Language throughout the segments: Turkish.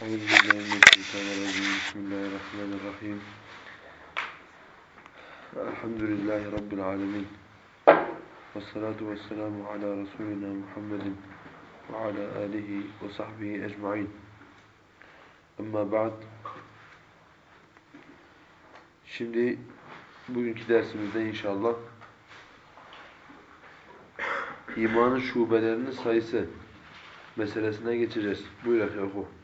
Bismillahirrahmanirrahim. Elhamdülillahi Rabbil alemin. Ve salatu ve selamu ala Resulina Muhammedin ve ala alihi ve sahbihi ecma'in. Ama ba'd. Şimdi bugünkü dersimizde inşallah imanın şubelerinin sayısı meselesine geçeceğiz. Buyur Yakup.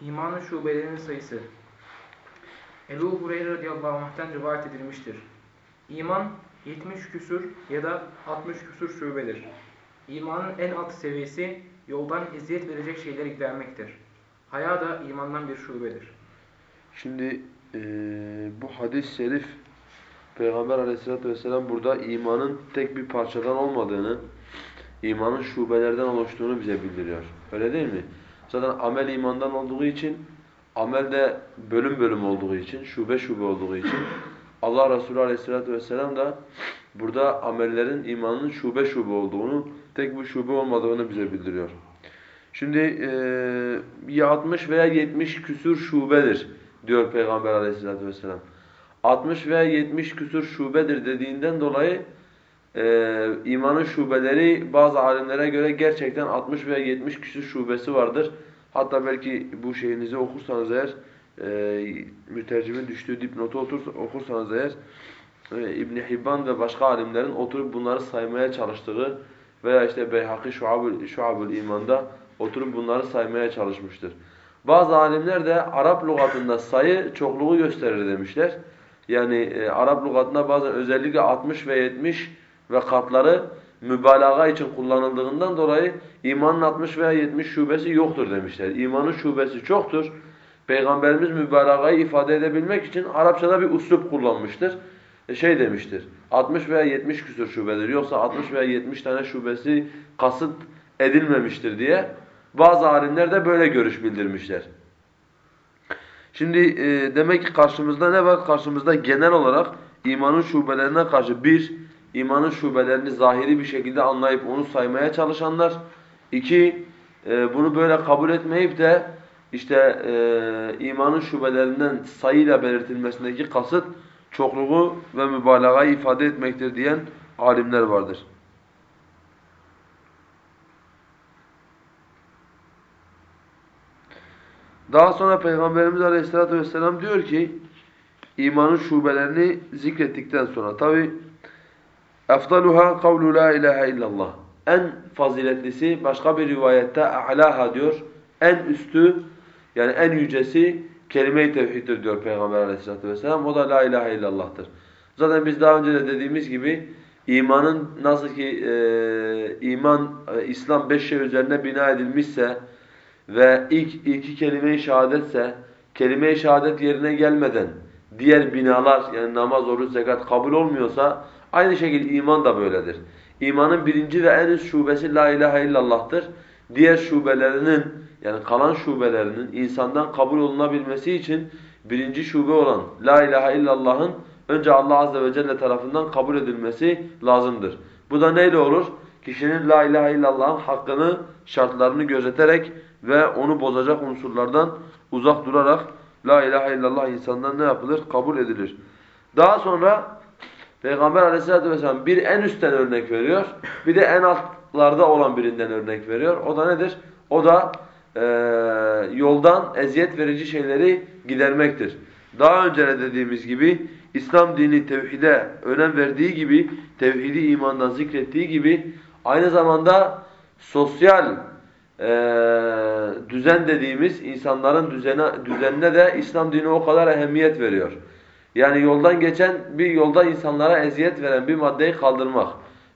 İmanın şubelerinin sayısı. Ebu Hureyre radıyallahu anh'ten rivayet edilmiştir. İman 70 küsur ya da 60 küsur şubedir. İmanın en alt seviyesi yoldan eziyet verecek şeyleri gidermektir. Haya da imandan bir şubedir. Şimdi e, bu hadis-i şerif Peygamber aleyhissalatü vesselam burada imanın tek bir parçadan olmadığını, imanın şubelerden oluştuğunu bize bildiriyor. Öyle değil mi? Zaten amel imandan olduğu için, amel de bölüm bölüm olduğu için, şube şube olduğu için Allah Resulü aleyhissalatü vesselam da burada amellerin imanın şube şube olduğunu, tek bir şube olmadığını bize bildiriyor. Şimdi e, ya 60 veya 70 küsur şubedir diyor Peygamber aleyhissalatü vesselam. 60 veya 70 küsur şubedir dediğinden dolayı e, imanın şubeleri bazı alimlere göre gerçekten 60 veya 70 küsur şubesi vardır. Hatta belki bu şeyinizi okursanız eğer e, mütercimin düştüğü dipnotu otur, okursanız eğer e, İbn Hibban ve başka alimlerin oturup bunları saymaya çalıştığı veya işte Beyhaki Şuab-ül Şuab İman'da oturup bunları saymaya çalışmıştır. Bazı alimler de Arap lügatında sayı çokluğu gösterir demişler. Yani e, Arap lügatında bazen özellikle 60 ve 70 ve katları mübalağa için kullanıldığından dolayı imanın 60 veya 70 şubesi yoktur demişler. İmanın şubesi çoktur. Peygamberimiz mübalağayı ifade edebilmek için Arapçada bir uslup kullanmıştır. E şey demiştir, 60 veya 70 küsur şubedir. Yoksa 60 veya 70 tane şubesi kasıt edilmemiştir diye bazı alimler de böyle görüş bildirmişler. Şimdi e, demek ki karşımızda ne var? Karşımızda genel olarak imanın şubelerine karşı bir, imanın şubelerini zahiri bir şekilde anlayıp onu saymaya çalışanlar. İki, e, bunu böyle kabul etmeyip de işte e, imanın şubelerinden sayıyla belirtilmesindeki kasıt çokluğu ve mübalağayı ifade etmektir diyen alimler vardır. Daha sonra Peygamberimiz Aleyhisselatü Vesselam diyor ki imanın şubelerini zikrettikten sonra tabi efdaluha kavlu la ilahe illallah. En faziletlisi başka bir rivayette a'laha diyor. En üstü yani en yücesi kelime-i tevhiddir diyor Peygamber Aleyhisselatü vesselam. O da la ilahe illallah'tır. Zaten biz daha önce de dediğimiz gibi imanın nasıl ki e, iman e, İslam beş şey üzerine bina edilmişse ve ilk iki kelime-i şehadetse kelime-i şehadet yerine gelmeden diğer binalar yani namaz, oruç, zekat kabul olmuyorsa aynı şekilde iman da böyledir. İmanın birinci ve en üst şubesi la ilahe illallah'tır. Diğer şubelerinin yani kalan şubelerinin insandan kabul olunabilmesi için birinci şube olan la ilahe illallah'ın önce Allah azze ve celle tarafından kabul edilmesi lazımdır. Bu da neyle olur? Kişinin la ilahe illallah'ın hakkını, şartlarını gözeterek ve onu bozacak unsurlardan uzak durarak la ilahe illallah insandan ne yapılır? Kabul edilir. Daha sonra Peygamber aleyhissalatü vesselam bir en üstten örnek veriyor, bir de en altlarda olan birinden örnek veriyor. O da nedir? O da e, yoldan eziyet verici şeyleri gidermektir. Daha önce de dediğimiz gibi İslam dini tevhide önem verdiği gibi, tevhidi imandan zikrettiği gibi aynı zamanda sosyal e, düzen dediğimiz insanların düzene, düzenine de İslam dini o kadar ehemmiyet veriyor. Yani yoldan geçen bir yolda insanlara eziyet veren bir maddeyi kaldırmak.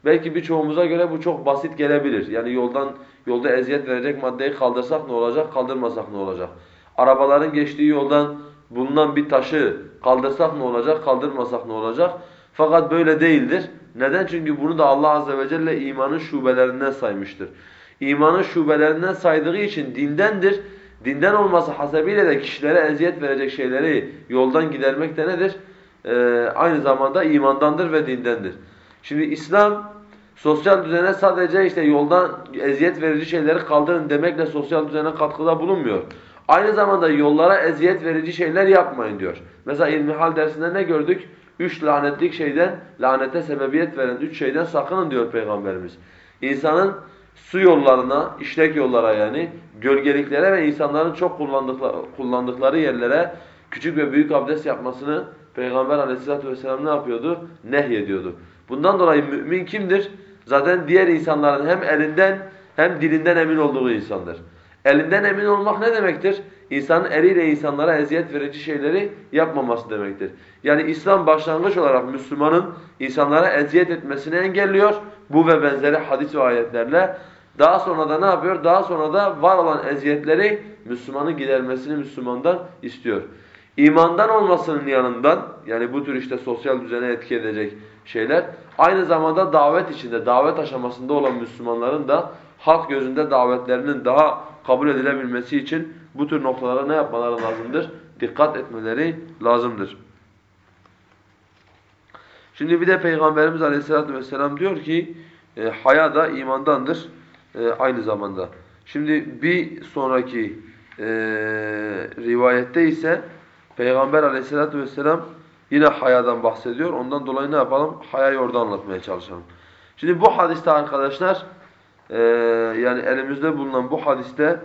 Belki birçoğumuza göre bu çok basit gelebilir. Yani yoldan yolda eziyet verecek maddeyi kaldırsak ne olacak, kaldırmasak ne olacak? Arabaların geçtiği yoldan bulunan bir taşı kaldırsak ne olacak, kaldırmasak ne olacak? Fakat böyle değildir. Neden? Çünkü bunu da Allah azze ve celle imanın şubelerinden saymıştır. İmanın şubelerinden saydığı için dindendir. Dinden olması hasebiyle de kişilere eziyet verecek şeyleri yoldan gidermek de nedir? Ee, aynı zamanda imandandır ve dindendir. Şimdi İslam Sosyal düzene sadece işte yoldan eziyet verici şeyleri kaldırın demekle sosyal düzene katkıda bulunmuyor. Aynı zamanda yollara eziyet verici şeyler yapmayın diyor. Mesela ilmihal dersinde ne gördük? Üç lanetlik şeyden, lanete sebebiyet veren üç şeyden sakının diyor Peygamberimiz. İnsanın su yollarına, işlek yollara yani, gölgeliklere ve insanların çok kullandıkları, kullandıkları yerlere küçük ve büyük abdest yapmasını Peygamber aleyhissalatu vesselam ne yapıyordu? Nehyediyordu. Bundan dolayı mümin kimdir? Zaten diğer insanların hem elinden hem dilinden emin olduğu insandır. Elinden emin olmak ne demektir? İnsanın eliyle insanlara eziyet verici şeyleri yapmaması demektir. Yani İslam başlangıç olarak Müslümanın insanlara eziyet etmesini engelliyor. Bu ve benzeri hadis ve ayetlerle. Daha sonra da ne yapıyor? Daha sonra da var olan eziyetleri Müslümanın gidermesini Müslümandan istiyor. İmandan olmasının yanından yani bu tür işte sosyal düzene etki edecek şeyler aynı zamanda davet içinde, davet aşamasında olan Müslümanların da halk gözünde davetlerinin daha kabul edilebilmesi için bu tür noktalara ne yapmaları lazımdır? Dikkat etmeleri lazımdır. Şimdi bir de Peygamberimiz Aleyhisselatü vesselam diyor ki e, haya da imandandır e, aynı zamanda. Şimdi bir sonraki e, rivayette ise Peygamber Aleyhisselatü vesselam yine hayadan bahsediyor. Ondan dolayı ne yapalım? Hayayı orada anlatmaya çalışalım. Şimdi bu hadiste arkadaşlar e, yani elimizde bulunan bu hadiste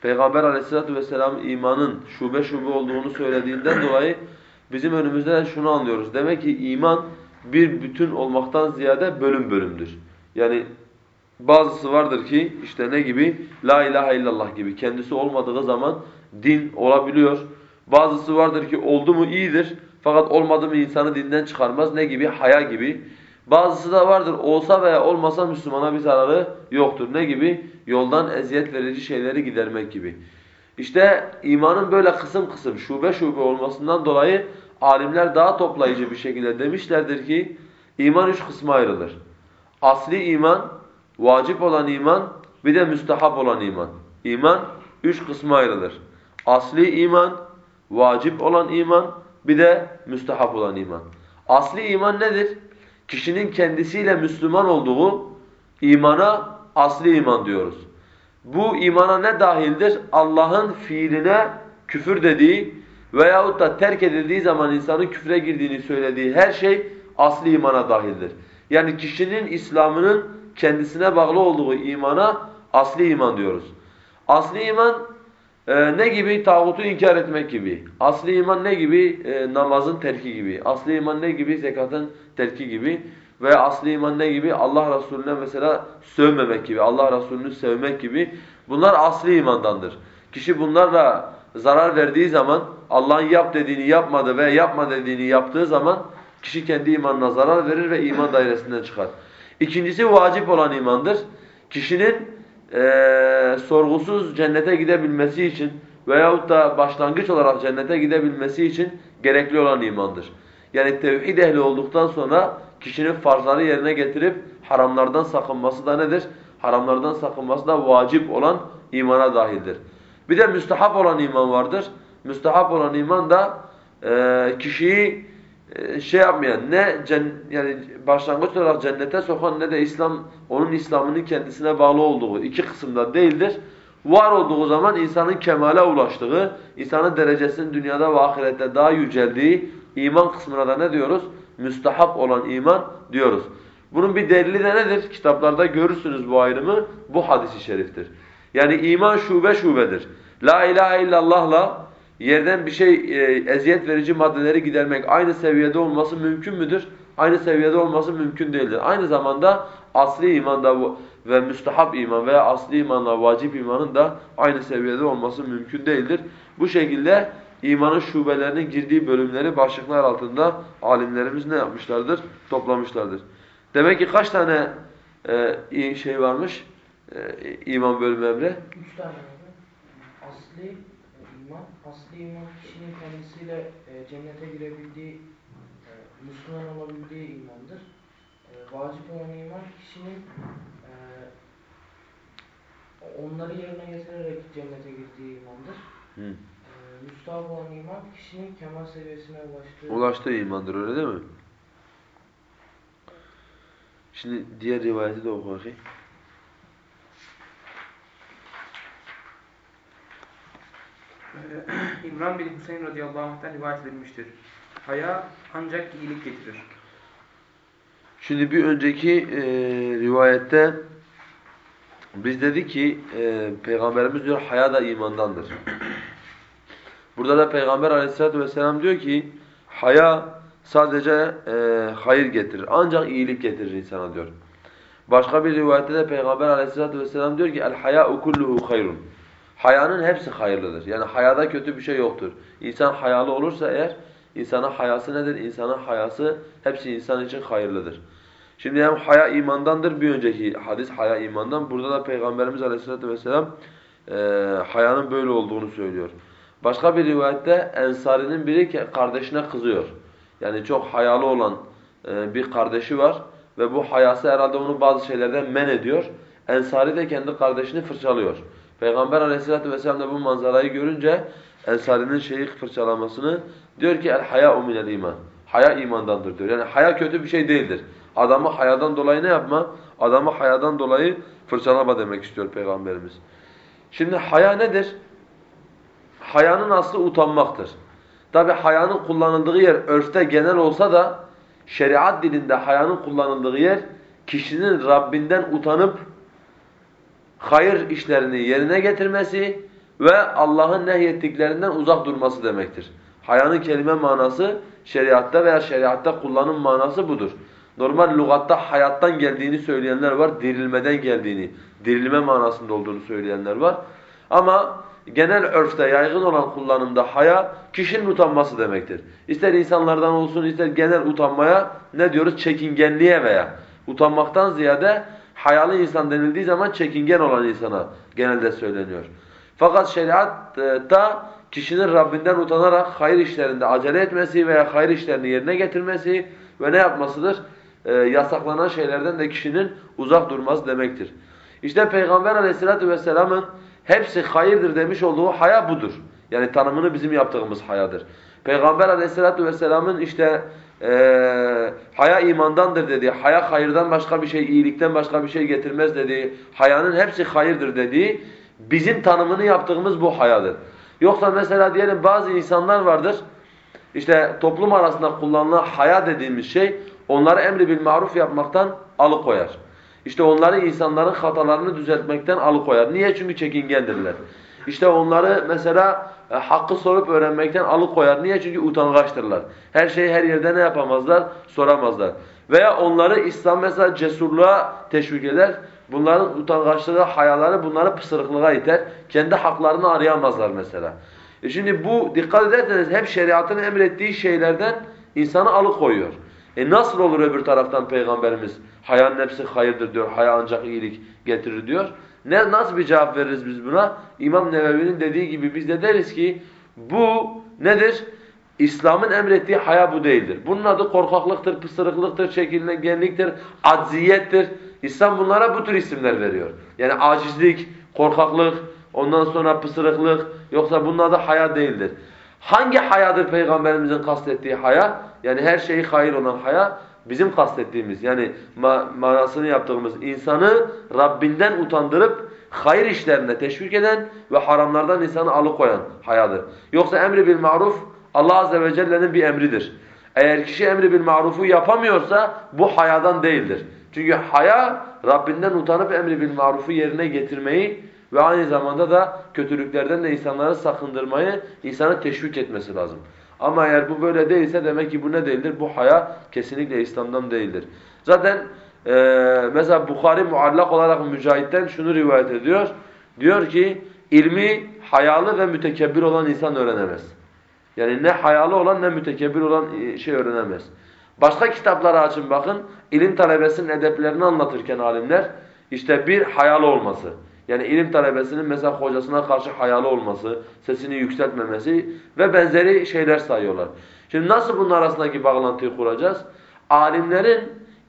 Peygamber Aleyhisselatü vesselam imanın şube şube olduğunu söylediğinden dolayı bizim önümüzde şunu anlıyoruz. Demek ki iman bir bütün olmaktan ziyade bölüm bölümdür. Yani bazısı vardır ki işte ne gibi? La ilahe illallah gibi. Kendisi olmadığı zaman din olabiliyor. Bazısı vardır ki oldu mu iyidir. Fakat olmadı mı insanı dinden çıkarmaz. Ne gibi? Haya gibi. Bazısı da vardır olsa veya olmasa Müslümana bir zararı yoktur. Ne gibi? Yoldan eziyet verici şeyleri gidermek gibi. İşte imanın böyle kısım kısım, şube şube olmasından dolayı alimler daha toplayıcı bir şekilde demişlerdir ki iman üç kısma ayrılır. Asli iman, vacip olan iman, bir de müstehap olan iman. İman üç kısma ayrılır. Asli iman, vacip olan iman, bir de müstehap olan iman. Asli iman nedir? Kişinin kendisiyle Müslüman olduğu imana asli iman diyoruz. Bu imana ne dahildir? Allah'ın fiiline küfür dediği veyahut da terk edildiği zaman insanın küfre girdiğini söylediği her şey asli imana dahildir. Yani kişinin İslam'ının kendisine bağlı olduğu imana asli iman diyoruz. Asli iman e, ne gibi? Tağutu inkar etmek gibi. Asli iman ne gibi? E, namazın terki gibi. Asli iman ne gibi? Zekatın terki gibi. Veya asli iman ne gibi? Allah Resulüne mesela sövmemek gibi. Allah Resulünü sevmek gibi. Bunlar asli imandandır. Kişi bunlarla zarar verdiği zaman Allah'ın yap dediğini yapmadı ve yapma dediğini yaptığı zaman kişi kendi imanına zarar verir ve iman dairesinden çıkar. İkincisi vacip olan imandır. Kişinin e, sorgusuz cennete gidebilmesi için veyahut da başlangıç olarak cennete gidebilmesi için gerekli olan imandır. Yani tevhid ehli olduktan sonra kişinin farzları yerine getirip haramlardan sakınması da nedir? Haramlardan sakınması da vacip olan imana dahildir. Bir de müstehap olan iman vardır. Müstehap olan iman da e, kişiyi şey yapmayan, ne yani başlangıç olarak cennete sokan ne de İslam onun İslam'ının kendisine bağlı olduğu iki kısımda değildir. Var olduğu zaman insanın kemale ulaştığı, insanın derecesinin dünyada ve ahirette daha yüceldiği iman kısmına da ne diyoruz? Müstahap olan iman diyoruz. Bunun bir delili de nedir? Kitaplarda görürsünüz bu ayrımı. Bu hadisi şeriftir. Yani iman şube şubedir. La ilahe illallah'la yerden bir şey e, eziyet verici maddeleri gidermek aynı seviyede olması mümkün müdür? Aynı seviyede olması mümkün değildir. Aynı zamanda asli imanda ve müstahap iman veya asli imanla vacip imanın da aynı seviyede olması mümkün değildir. Bu şekilde imanın şubelerinin girdiği bölümleri başlıklar altında alimlerimiz ne yapmışlardır? Toplamışlardır. Demek ki kaç tane e, şey varmış? E, iman bölümü Emre? Üç tane Asli asli iman kişinin kendisiyle e, cennete girebildiği, e, Müslüman olabildiği imandır. E, vacip olan iman kişinin e, onları yerine getirerek cennete girdiği imandır. Hı. E, müstahap olan iman kişinin kemal seviyesine ulaştığı Ulaştığı imandır öyle değil mi? Şimdi diğer rivayeti de oku bakayım. İmran bin Hüseyin radıyallahu anh'tan rivayet edilmiştir. Haya ancak iyilik getirir. Şimdi bir önceki e, rivayette biz dedik ki e, Peygamberimiz diyor haya da imandandır. Burada da Peygamber aleyhissalatü vesselam diyor ki haya sadece e, hayır getirir. Ancak iyilik getirir insana diyor. Başka bir rivayette de Peygamber aleyhissalatü vesselam diyor ki el haya'u kulluhu hayrun. Hayanın hepsi hayırlıdır. Yani hayada kötü bir şey yoktur. İnsan hayalı olursa eğer insana hayası nedir? İnsana hayası hepsi insan için hayırlıdır. Şimdi hem haya imandandır bir önceki hadis haya imandan. Burada da Peygamberimiz Aleyhisselatü vesselam e, hayanın böyle olduğunu söylüyor. Başka bir rivayette Ensari'nin biri kardeşine kızıyor. Yani çok hayalı olan e, bir kardeşi var ve bu hayası herhalde onu bazı şeylerden men ediyor. Ensari de kendi kardeşini fırçalıyor. Peygamber Aleyhisselatü vesselam da bu manzarayı görünce Ensari'nin şeyi fırçalamasını diyor ki el haya'u minel iman. Haya imandandır diyor. Yani haya kötü bir şey değildir. Adamı hayadan dolayı ne yapma? Adamı hayadan dolayı fırçalama demek istiyor Peygamberimiz. Şimdi haya nedir? Hayanın aslı utanmaktır. Tabi hayanın kullanıldığı yer örfte genel olsa da şeriat dilinde hayanın kullanıldığı yer kişinin Rabbinden utanıp hayır işlerini yerine getirmesi ve Allah'ın nehyettiklerinden uzak durması demektir. Hayanın kelime manası şeriatta veya şeriatta kullanım manası budur. Normal lügatta hayattan geldiğini söyleyenler var, dirilmeden geldiğini, dirilme manasında olduğunu söyleyenler var. Ama genel örfte yaygın olan kullanımda haya kişinin utanması demektir. İster insanlardan olsun ister genel utanmaya ne diyoruz? Çekingenliğe veya utanmaktan ziyade hayalı insan denildiği zaman çekingen olan insana genelde söyleniyor. Fakat şeriatta kişinin Rabbinden utanarak hayır işlerinde acele etmesi veya hayır işlerini yerine getirmesi ve ne yapmasıdır? Ee, yasaklanan şeylerden de kişinin uzak durması demektir. İşte Peygamber aleyhissalatu vesselamın hepsi hayırdır demiş olduğu haya budur. Yani tanımını bizim yaptığımız hayadır. Peygamber aleyhissalatu vesselamın işte e, haya imandandır dediği, haya hayırdan başka bir şey, iyilikten başka bir şey getirmez dediği, hayanın hepsi hayırdır dediği bizim tanımını yaptığımız bu hayadır. Yoksa mesela diyelim bazı insanlar vardır, işte toplum arasında kullanılan haya dediğimiz şey onları emri bil maruf yapmaktan alıkoyar. İşte onları insanların hatalarını düzeltmekten alıkoyar. Niye? Çünkü çekingendirler. İşte onları mesela e, hakkı sorup öğrenmekten alıkoyar. Niye? Çünkü utangaçtırlar. Her şeyi her yerde ne yapamazlar? Soramazlar. Veya onları İslam mesela cesurluğa teşvik eder. Bunların utangaçlığı, hayaları bunları pısırıklığa iter. Kendi haklarını arayamazlar mesela. E şimdi bu dikkat ederseniz hep şeriatın emrettiği şeylerden insanı alıkoyuyor. E nasıl olur öbür taraftan Peygamberimiz hayanın hepsi hayırdır diyor, haya ancak iyilik getirir diyor. Ne, nasıl bir cevap veririz biz buna? İmam Nevevi'nin dediği gibi biz de deriz ki bu nedir? İslam'ın emrettiği haya bu değildir. Bunun adı korkaklıktır, pısırıklıktır, çekilgenliktir, acziyettir. İslam bunlara bu tür isimler veriyor. Yani acizlik, korkaklık, ondan sonra pısırıklık yoksa bunun adı haya değildir. Hangi hayadır Peygamberimizin kastettiği haya? Yani her şeyi hayır olan haya bizim kastettiğimiz yani ma manasını yaptığımız insanı Rabbinden utandırıp hayır işlerine teşvik eden ve haramlardan insanı alıkoyan hayadır. Yoksa emri bil maruf Allah azze ve celle'nin bir emridir. Eğer kişi emri bil marufu yapamıyorsa bu hayadan değildir. Çünkü haya Rabbinden utanıp emri bil marufu yerine getirmeyi ve aynı zamanda da kötülüklerden de insanları sakındırmayı, insanı teşvik etmesi lazım. Ama eğer bu böyle değilse demek ki bu ne değildir? Bu haya kesinlikle İslam'dan değildir. Zaten e, mesela Bukhari muallak olarak Mücahit'ten şunu rivayet ediyor. Diyor ki ilmi hayalı ve mütekebbir olan insan öğrenemez. Yani ne hayalı olan ne mütekebbir olan şey öğrenemez. Başka kitaplara açın bakın. ilim talebesinin edeplerini anlatırken alimler işte bir hayalı olması. Yani ilim talebesinin mesela hocasına karşı hayalı olması, sesini yükseltmemesi ve benzeri şeyler sayıyorlar. Şimdi nasıl bunun arasındaki bağlantıyı kuracağız? Alimlerin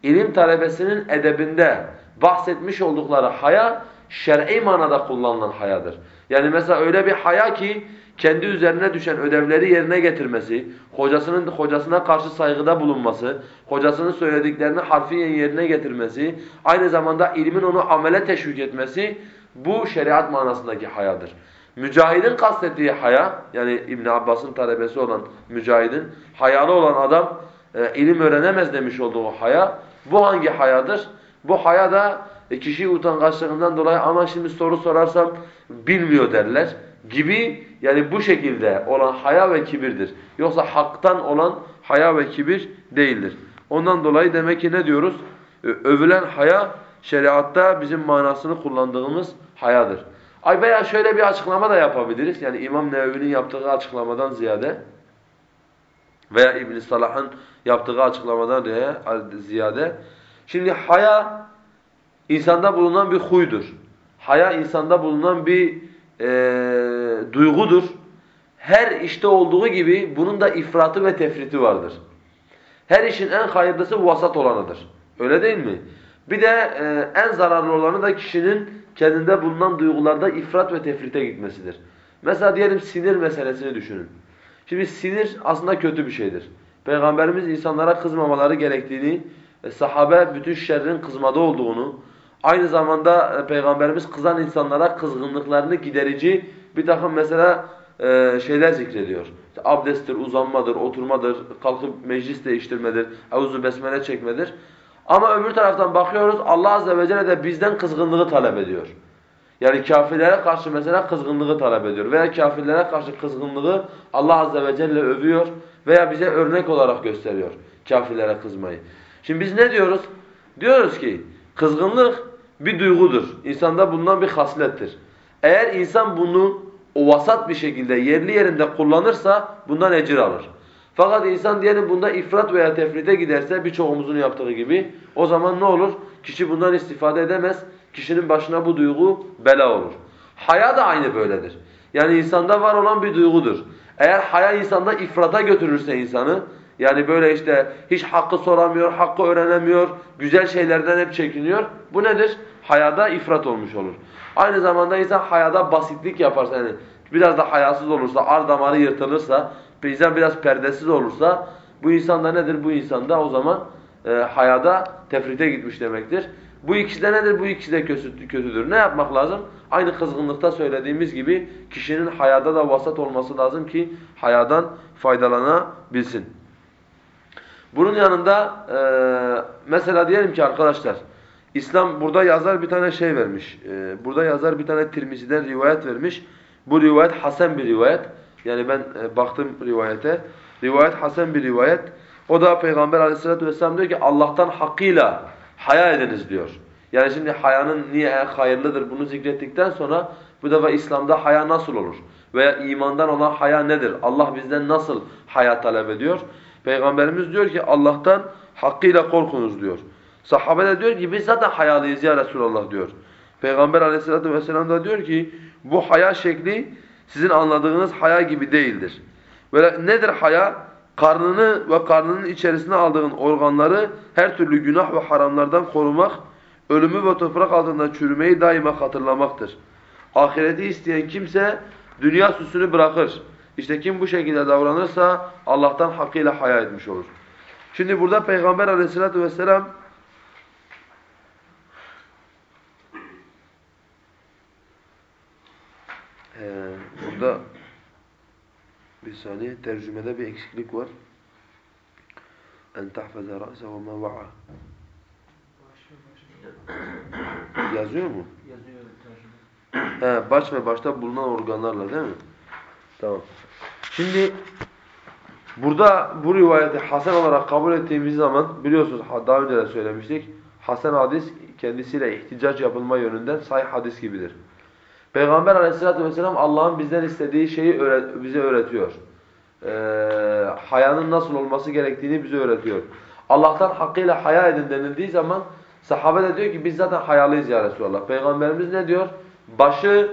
ilim talebesinin edebinde bahsetmiş oldukları haya şer'i manada kullanılan hayadır. Yani mesela öyle bir haya ki kendi üzerine düşen ödevleri yerine getirmesi, hocasının hocasına karşı saygıda bulunması, hocasının söylediklerini harfiyen yerine getirmesi, aynı zamanda ilmin onu amele teşvik etmesi bu şeriat manasındaki hayadır. Mücahidin kastettiği haya, yani İbn Abbas'ın talebesi olan Mücahidin, hayalı olan adam e, ilim öğrenemez demiş olduğu haya, bu hangi hayadır? Bu haya da e, kişi utangaçlığından dolayı ama şimdi soru sorarsam bilmiyor derler gibi yani bu şekilde olan haya ve kibirdir. Yoksa haktan olan haya ve kibir değildir. Ondan dolayı demek ki ne diyoruz? Övülen haya şeriatta bizim manasını kullandığımız hayadır. Ay veya şöyle bir açıklama da yapabiliriz. Yani İmam Nevevi'nin yaptığı açıklamadan ziyade veya İbn Salah'ın yaptığı açıklamadan ziyade şimdi haya insanda bulunan bir huydur. Haya insanda bulunan bir e, duygudur. Her işte olduğu gibi bunun da ifratı ve tefriti vardır. Her işin en hayırlısı vasat olanıdır. Öyle değil mi? Bir de e, en zararlı olanı da kişinin kendinde bulunan duygularda ifrat ve tefrite gitmesidir. Mesela diyelim sinir meselesini düşünün. Şimdi sinir aslında kötü bir şeydir. Peygamberimiz insanlara kızmamaları gerektiğini, e, sahabe bütün şerrin kızmada olduğunu, aynı zamanda e, Peygamberimiz kızan insanlara kızgınlıklarını giderici bir takım mesela e, şeyler zikrediyor. İşte abdesttir, uzanmadır, oturmadır, kalkıp meclis değiştirmedir, evuzu besmele çekmedir. Ama öbür taraftan bakıyoruz Allah azze ve celle de bizden kızgınlığı talep ediyor. Yani kafirlere karşı mesela kızgınlığı talep ediyor. Veya kafirlere karşı kızgınlığı Allah azze ve celle övüyor veya bize örnek olarak gösteriyor kafirlere kızmayı. Şimdi biz ne diyoruz? Diyoruz ki kızgınlık bir duygudur. İnsanda bulunan bir haslettir. Eğer insan bunu o vasat bir şekilde yerli yerinde kullanırsa bundan ecir alır. Fakat insan diyelim bunda ifrat veya tefrite giderse birçoğumuzun yaptığı gibi o zaman ne olur? Kişi bundan istifade edemez. Kişinin başına bu duygu bela olur. Haya da aynı böyledir. Yani insanda var olan bir duygudur. Eğer haya insanda ifrata götürürse insanı yani böyle işte hiç hakkı soramıyor, hakkı öğrenemiyor, güzel şeylerden hep çekiniyor. Bu nedir? Hayada ifrat olmuş olur. Aynı zamanda insan hayada basitlik yaparsa yani biraz da hayasız olursa, ar damarı yırtılırsa, insan biraz perdesiz olursa bu insanda nedir? Bu insanda o zaman e, hayada tefrite gitmiş demektir. Bu ikisi de nedir? Bu ikisi de kötüdür. Ne yapmak lazım? Aynı kızgınlıkta söylediğimiz gibi kişinin hayada da vasat olması lazım ki hayadan faydalanabilsin. Bunun yanında e, mesela diyelim ki arkadaşlar İslam burada yazar bir tane şey vermiş. E, burada yazar bir tane Tirmizi'den rivayet vermiş. Bu rivayet hasen bir rivayet. Yani ben e, baktım rivayete. Rivayet hasen bir rivayet. O da Peygamber aleyhissalatü vesselam diyor ki Allah'tan hakkıyla haya ediniz diyor. Yani şimdi hayanın niye hayırlıdır bunu zikrettikten sonra bu defa İslam'da haya nasıl olur? Veya imandan olan haya nedir? Allah bizden nasıl haya talep ediyor? Peygamberimiz diyor ki Allah'tan hakkıyla korkunuz diyor. Sahabe de diyor ki biz zaten hayalıyız ya Resulallah diyor. Peygamber aleyhissalatü vesselam da diyor ki bu haya şekli sizin anladığınız haya gibi değildir. Böyle nedir haya? Karnını ve karnının içerisine aldığın organları her türlü günah ve haramlardan korumak, ölümü ve toprak altında çürümeyi daima hatırlamaktır. Ahireti isteyen kimse dünya süsünü bırakır. İşte kim bu şekilde davranırsa Allah'tan hakkıyla haya etmiş olur. Şimdi burada Peygamber aleyhissalatü vesselam ee, burada bir saniye tercümede bir eksiklik var. En tahfaza ra'se ve ma va'a. Yazıyor mu? Yazıyor tercüme. He, baş ve başta bulunan organlarla değil mi? Tamam. Şimdi burada bu rivayeti Hasan olarak kabul ettiğimiz zaman biliyorsunuz daha önce de söylemiştik. Hasan hadis kendisiyle ihticac yapılma yönünden sahih hadis gibidir. Peygamber aleyhissalatü vesselam Allah'ın bizden istediği şeyi öğret bize öğretiyor. Ee, hayanın nasıl olması gerektiğini bize öğretiyor. Allah'tan hakkıyla haya edin denildiği zaman sahabe de diyor ki biz zaten hayalıyız ya Resulallah. Peygamberimiz ne diyor? Başı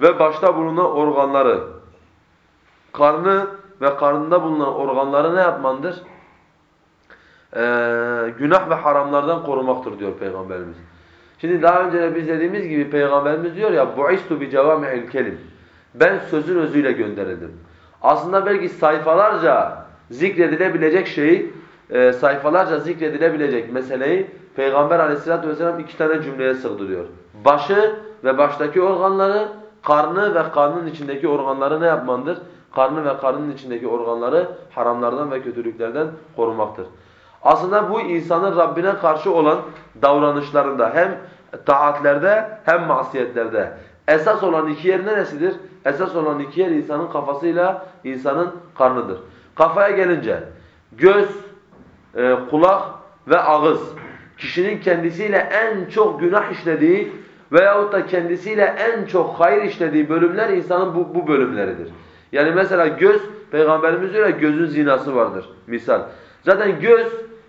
ve başta bulunan organları, karnı ve karnında bulunan organları ne yapmandır? Ee, günah ve haramlardan korumaktır diyor Peygamberimiz. Şimdi daha önce de biz dediğimiz gibi Peygamberimiz diyor ya bu'istu bi cevami'il kelim. Ben sözün özüyle gönderildim. Aslında belki sayfalarca zikredilebilecek şeyi, e, sayfalarca zikredilebilecek meseleyi Peygamber aleyhissalatü vesselam iki tane cümleye sığdırıyor. Başı ve baştaki organları, karnı ve karnın içindeki organları ne yapmandır? Karnı ve karnın içindeki organları haramlardan ve kötülüklerden korumaktır. Aslında bu insanın Rabbine karşı olan davranışlarında hem taatlerde hem masiyetlerde esas olan iki yer neresidir? Esas olan iki yer insanın kafasıyla insanın karnıdır. Kafaya gelince göz, e, kulak ve ağız kişinin kendisiyle en çok günah işlediği veyahut da kendisiyle en çok hayır işlediği bölümler insanın bu, bu bölümleridir. Yani mesela göz, Peygamberimiz diyor gözün zinası vardır misal. Zaten göz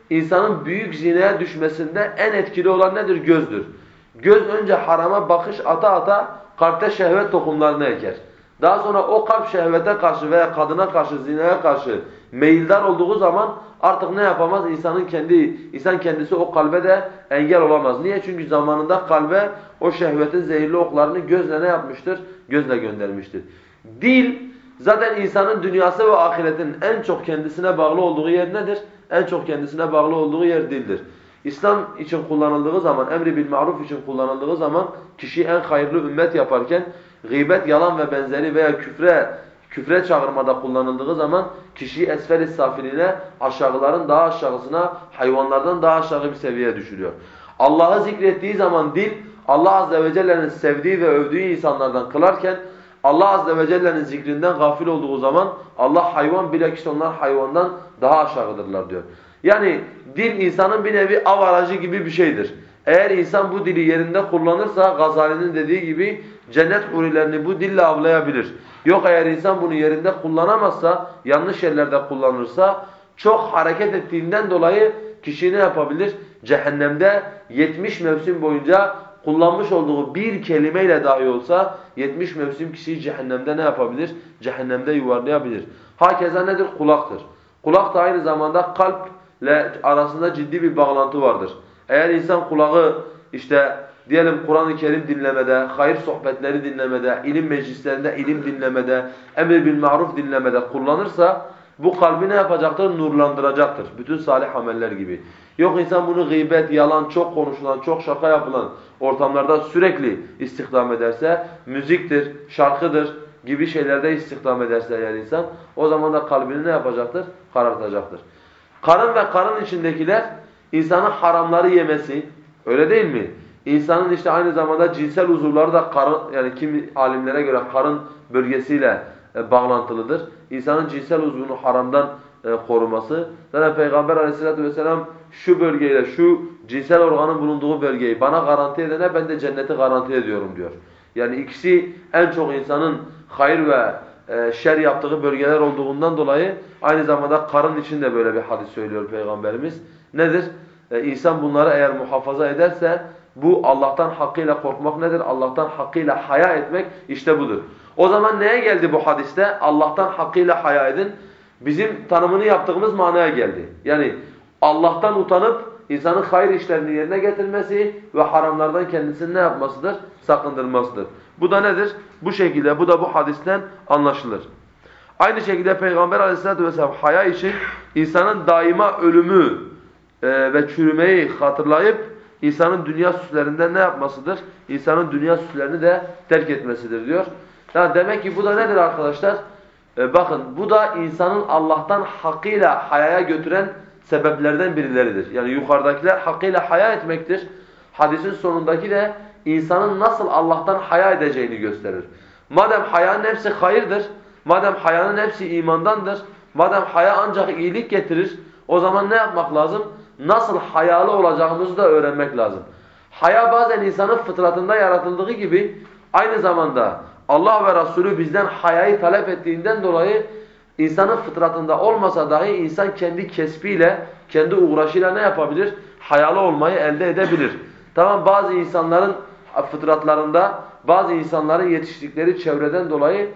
insanın büyük zinaya düşmesinde en etkili olan nedir? Gözdür. Göz önce harama bakış ata ata kalpte şehvet tohumlarını eker. Daha sonra o kalp şehvete karşı veya kadına karşı, zinaya karşı meyildar olduğu zaman artık ne yapamaz? İnsanın kendi, insan kendisi o kalbe de engel olamaz. Niye? Çünkü zamanında kalbe o şehvetin zehirli oklarını gözle ne yapmıştır? Gözle göndermiştir. Dil zaten insanın dünyası ve ahiretin en çok kendisine bağlı olduğu yer nedir? En çok kendisine bağlı olduğu yer dildir. İslam için kullanıldığı zaman, emri bil maruf için kullanıldığı zaman kişi en hayırlı ümmet yaparken gıybet, yalan ve benzeri veya küfre küfre çağırmada kullanıldığı zaman kişiyi esfel-i safiline, aşağıların daha aşağısına, hayvanlardan daha aşağı bir seviyeye düşürüyor. Allah'ı zikrettiği zaman dil, Allah azze ve celle'nin sevdiği ve övdüğü insanlardan kılarken, Allah azze ve celle'nin zikrinden gafil olduğu zaman Allah hayvan bilakis onlar hayvandan daha aşağıdırlar diyor. Yani dil insanın bir nevi av aracı gibi bir şeydir. Eğer insan bu dili yerinde kullanırsa Gazali'nin dediği gibi cennet hurilerini bu dille avlayabilir. Yok eğer insan bunu yerinde kullanamazsa, yanlış yerlerde kullanırsa çok hareket ettiğinden dolayı kişi ne yapabilir? Cehennemde 70 mevsim boyunca kullanmış olduğu bir kelimeyle dahi olsa 70 mevsim kişiyi cehennemde ne yapabilir? Cehennemde yuvarlayabilir. Hakeza nedir? Kulaktır. Kulak da aynı zamanda kalple arasında ciddi bir bağlantı vardır. Eğer insan kulağı işte diyelim Kur'an-ı Kerim dinlemede, hayır sohbetleri dinlemede, ilim meclislerinde ilim dinlemede, emir bil maruf dinlemede kullanırsa bu kalbi ne yapacaktır? Nurlandıracaktır. Bütün salih ameller gibi. Yok insan bunu gıybet, yalan, çok konuşulan, çok şaka yapılan ortamlarda sürekli istihdam ederse, müziktir, şarkıdır gibi şeylerde istihdam ederse eğer insan, o zaman da kalbini ne yapacaktır? Karartacaktır. Karın ve karın içindekiler insanın haramları yemesi, öyle değil mi? İnsanın işte aynı zamanda cinsel uzuvları da karın, yani kimi alimlere göre karın bölgesiyle e, bağlantılıdır. İnsanın cinsel uzvunu haramdan e, koruması. Zaten Peygamber aleyhissalatü vesselam şu bölgeyle, şu cinsel organın bulunduğu bölgeyi bana garanti edene ben de cenneti garanti ediyorum diyor. Yani ikisi en çok insanın hayır ve e, şer yaptığı bölgeler olduğundan dolayı aynı zamanda karın için de böyle bir hadis söylüyor Peygamberimiz. Nedir? E, insan bunları eğer muhafaza ederse bu Allah'tan hakkıyla korkmak nedir? Allah'tan hakkıyla haya etmek işte budur. O zaman neye geldi bu hadiste? Allah'tan hakkıyla haya edin. Bizim tanımını yaptığımız manaya geldi. Yani Allah'tan utanıp insanın hayır işlerini yerine getirmesi ve haramlardan kendisini ne yapmasıdır? Sakındırmasıdır. Bu da nedir? Bu şekilde, bu da bu hadisten anlaşılır. Aynı şekilde Peygamber aleyhissalatü vesselam haya için insanın daima ölümü e, ve çürümeyi hatırlayıp insanın dünya süslerinden ne yapmasıdır? İnsanın dünya süslerini de terk etmesidir diyor. Yani demek ki bu da nedir arkadaşlar? Ee, bakın bu da insanın Allah'tan hakkıyla hayaya götüren sebeplerden birileridir. Yani yukarıdakiler hakkıyla haya etmektir. Hadisin sonundaki de insanın nasıl Allah'tan haya edeceğini gösterir. Madem hayanın hepsi hayırdır, madem hayanın hepsi imandandır, madem haya ancak iyilik getirir, o zaman ne yapmak lazım? nasıl hayalı olacağımızı da öğrenmek lazım. Haya bazen insanın fıtratında yaratıldığı gibi aynı zamanda Allah ve Resulü bizden hayayı talep ettiğinden dolayı insanın fıtratında olmasa dahi insan kendi kesbiyle, kendi uğraşıyla ne yapabilir? Hayalı olmayı elde edebilir. Tamam bazı insanların fıtratlarında, bazı insanların yetiştikleri çevreden dolayı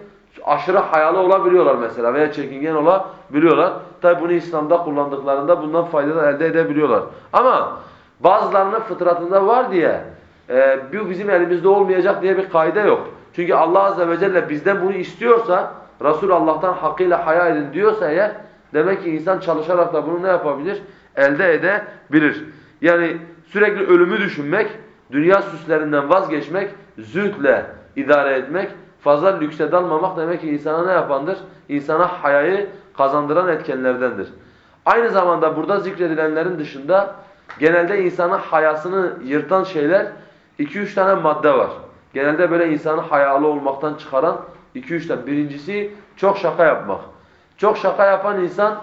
aşırı hayalı olabiliyorlar mesela veya çekingen olabiliyorlar. Tabi bunu İslam'da kullandıklarında bundan faydalar elde edebiliyorlar. Ama bazılarının fıtratında var diye e, bu bizim elimizde olmayacak diye bir kaide yok. Çünkü Allah Azze ve Celle bizden bunu istiyorsa, Resul Allah'tan hakkıyla haya edin diyorsa eğer, demek ki insan çalışarak da bunu ne yapabilir? Elde edebilir. Yani sürekli ölümü düşünmek, dünya süslerinden vazgeçmek, zühdle idare etmek, fazla lükse dalmamak demek ki insana ne yapandır? İnsana hayayı kazandıran etkenlerdendir. Aynı zamanda burada zikredilenlerin dışında genelde insana hayasını yırtan şeyler 2-3 tane madde var. Genelde böyle insanı hayalı olmaktan çıkaran 2-3 tane. Birincisi çok şaka yapmak. Çok şaka yapan insan